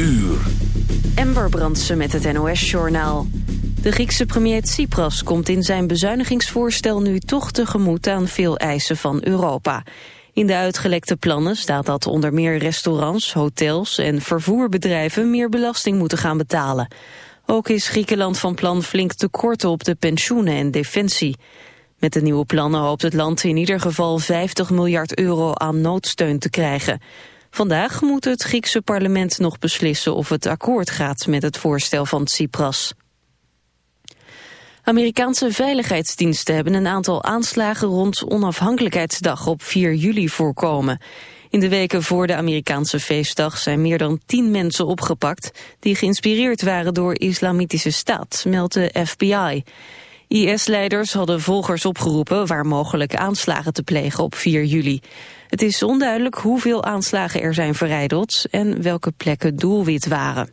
uur. Ember Brandsen met het NOS-journaal. De Griekse premier Tsipras komt in zijn bezuinigingsvoorstel nu toch tegemoet aan veel eisen van Europa. In de uitgelekte plannen staat dat onder meer restaurants, hotels en vervoerbedrijven meer belasting moeten gaan betalen. Ook is Griekenland van plan flink tekorten op de pensioenen en defensie. Met de nieuwe plannen hoopt het land in ieder geval 50 miljard euro aan noodsteun te krijgen. Vandaag moet het Griekse parlement nog beslissen of het akkoord gaat met het voorstel van Tsipras. Amerikaanse veiligheidsdiensten hebben een aantal aanslagen rond onafhankelijkheidsdag op 4 juli voorkomen. In de weken voor de Amerikaanse feestdag zijn meer dan tien mensen opgepakt die geïnspireerd waren door islamitische staat, meldt de FBI. IS-leiders hadden volgers opgeroepen waar mogelijk aanslagen te plegen op 4 juli. Het is onduidelijk hoeveel aanslagen er zijn verrijdeld en welke plekken doelwit waren.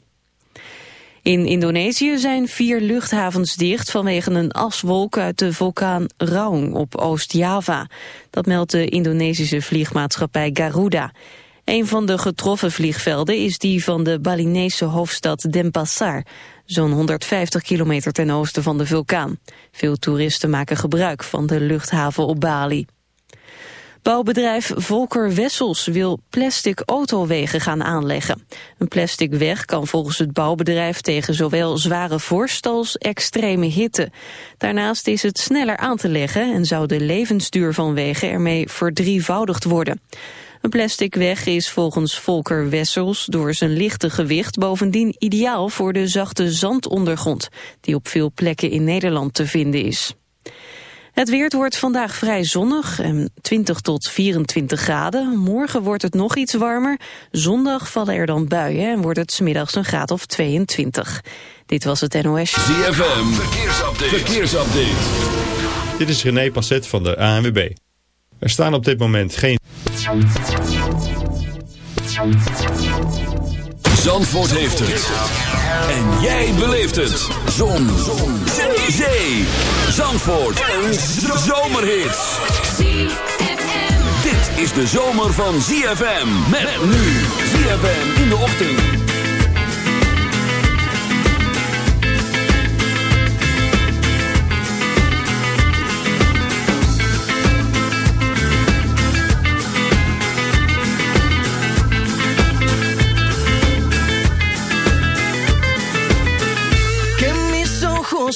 In Indonesië zijn vier luchthavens dicht vanwege een aswolk uit de vulkaan Raung op Oost-Java. Dat meldt de Indonesische vliegmaatschappij Garuda. Een van de getroffen vliegvelden is die van de Balinese hoofdstad Denpasar, zo'n 150 kilometer ten oosten van de vulkaan. Veel toeristen maken gebruik van de luchthaven op Bali. Bouwbedrijf Volker Wessels wil plastic autowegen gaan aanleggen. Een plastic weg kan volgens het bouwbedrijf tegen zowel zware vorst als extreme hitte. Daarnaast is het sneller aan te leggen en zou de levensduur van wegen ermee verdrievoudigd worden. Een plastic weg is volgens Volker Wessels door zijn lichte gewicht bovendien ideaal voor de zachte zandondergrond die op veel plekken in Nederland te vinden is. Het weer wordt vandaag vrij zonnig, 20 tot 24 graden. Morgen wordt het nog iets warmer. Zondag vallen er dan buien en wordt het smiddags een graad of 22. Dit was het NOS. ZFM, verkeersupdate. verkeersupdate. Dit is René Passet van de ANWB. Er staan op dit moment geen... Zandvoort heeft het. En jij beleeft het. Zon. Zon. Zee. Zandvoort. Een zomerhit. Dit is de zomer van ZFM. Met nu. ZFM in de ochtend.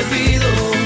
Le pido.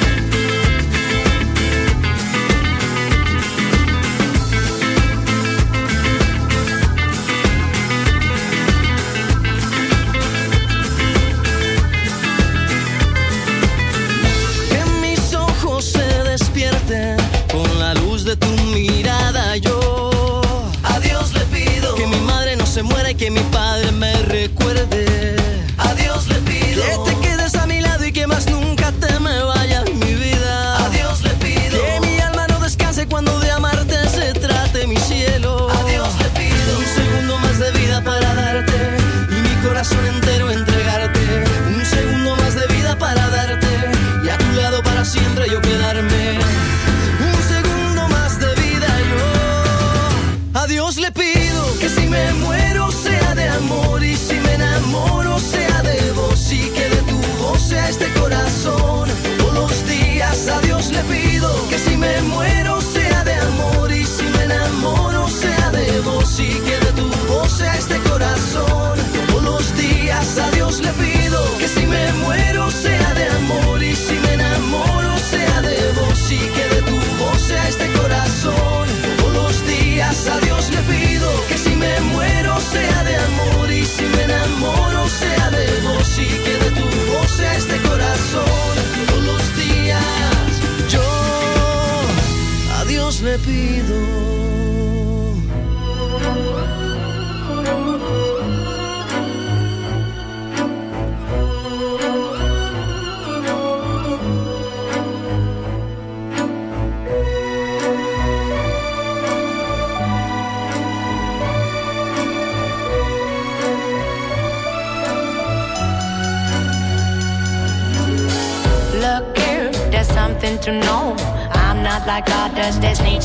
me muero sea de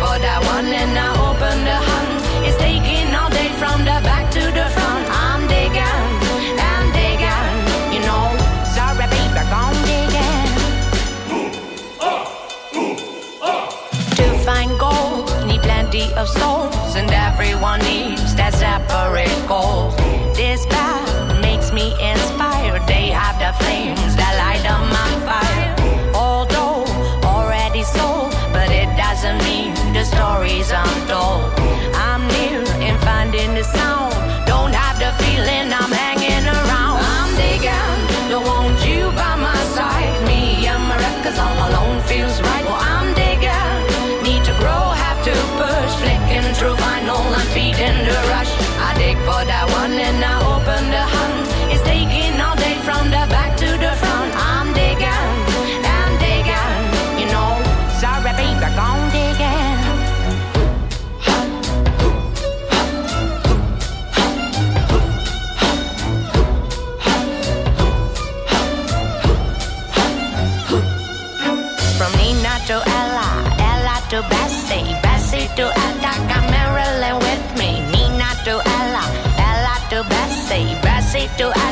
For that one and I open the hunt. It's taking all day from the back to the front. I'm digging and digging, you know. Sorry, baby, I'm digging. To find gold, need plenty of souls, and everyone needs that separate goal. This path makes me inspired. They have the flames that stories untold. I'm near in finding the sound. Don't have the feeling I'm hanging around. I'm digging, don't want you by my side. Me and my records all alone feels still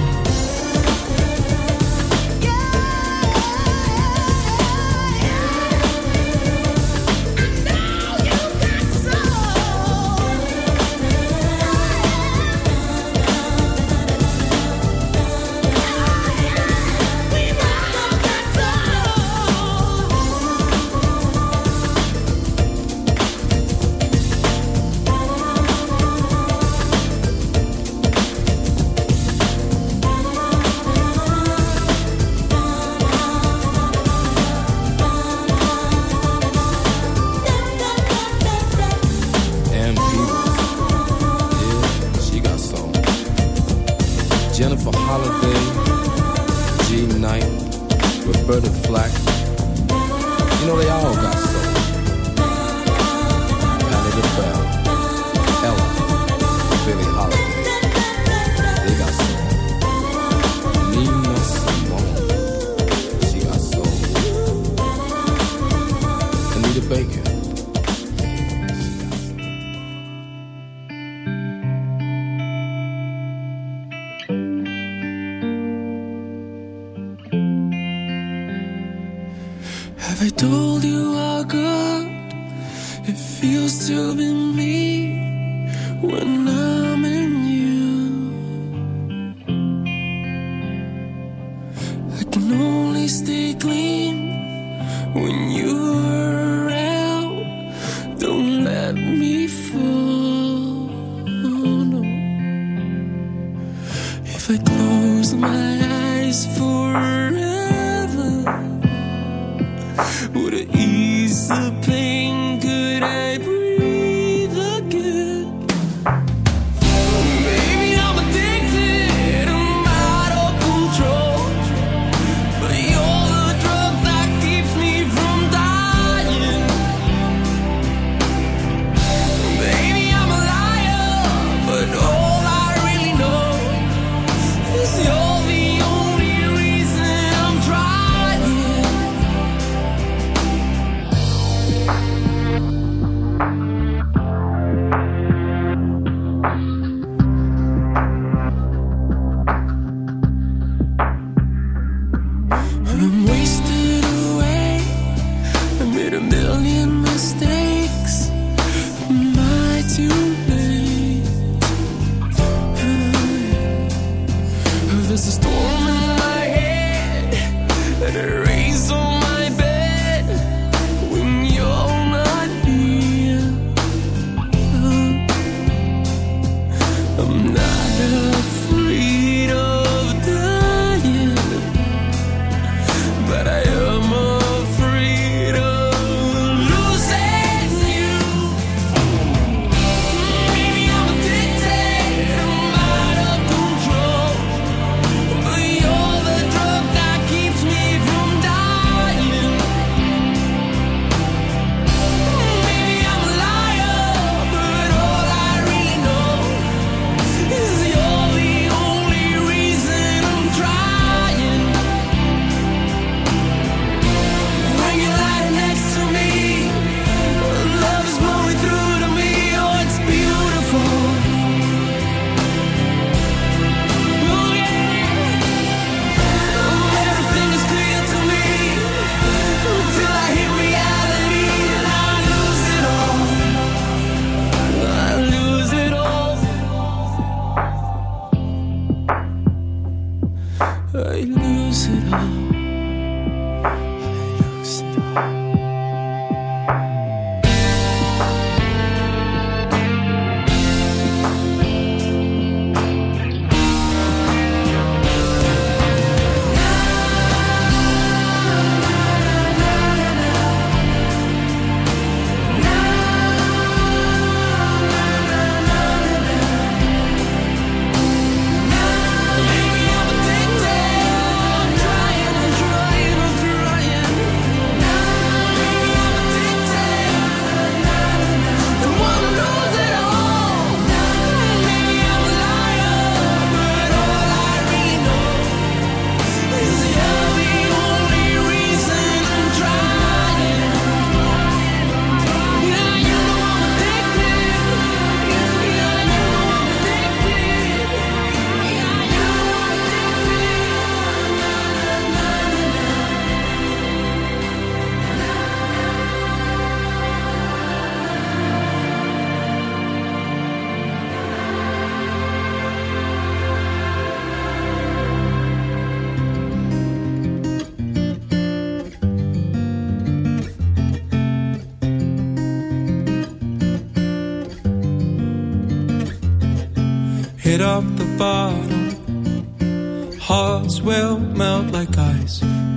this is storm.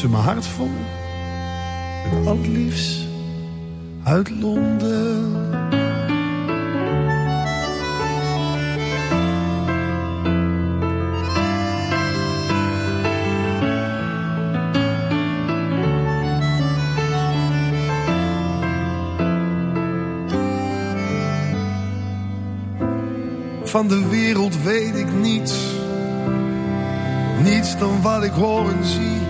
Ze mijn hart vol. Het liefst uit Londen. Van de wereld weet ik niets. Niets dan wat ik hoor en zie.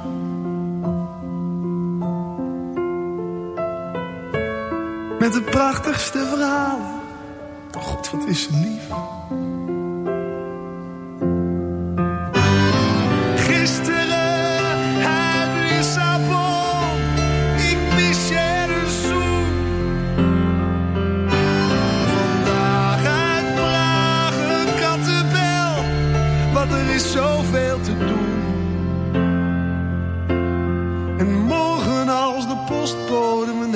Met de prachtigste verhalen. Oh God, wat is ze lief. Gisteren uit Lissabon. Ik mis je zoen. Vandaag uit Praag een kattenbel. Want er is zoveel te doen. En morgen als de postbode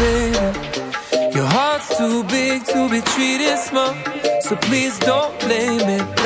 Baby. Your heart's too big to be treated small. So please don't blame it.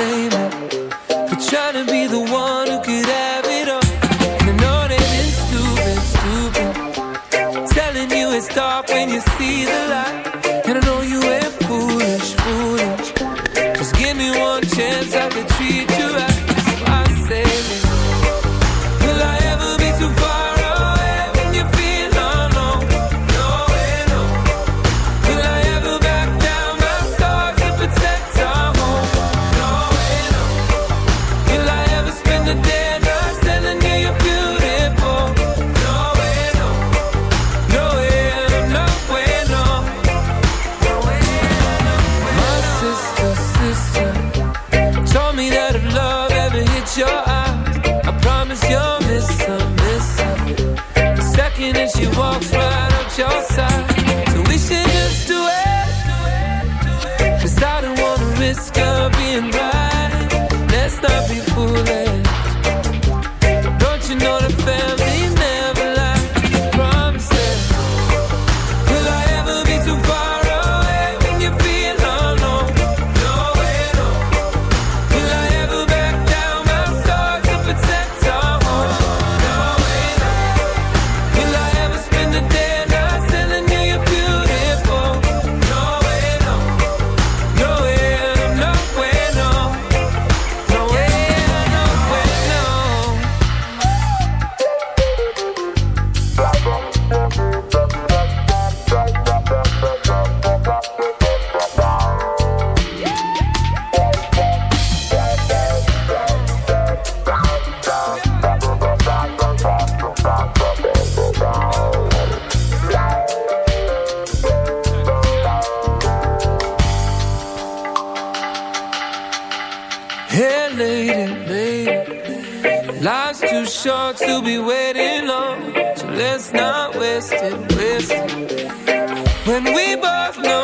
Short to be waiting long. So let's not waste it, waste it. When we both know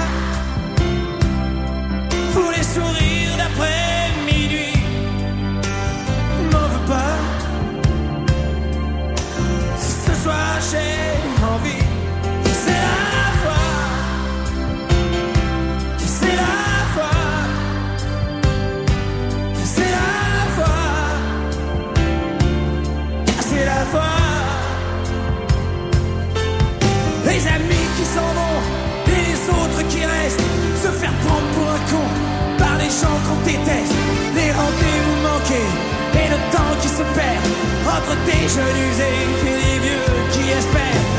et le temps qui se perd entre des jeunes usés et les vieux qui espèrent.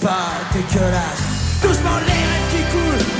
Pas dégueulasse Doucement les rêves qui coulent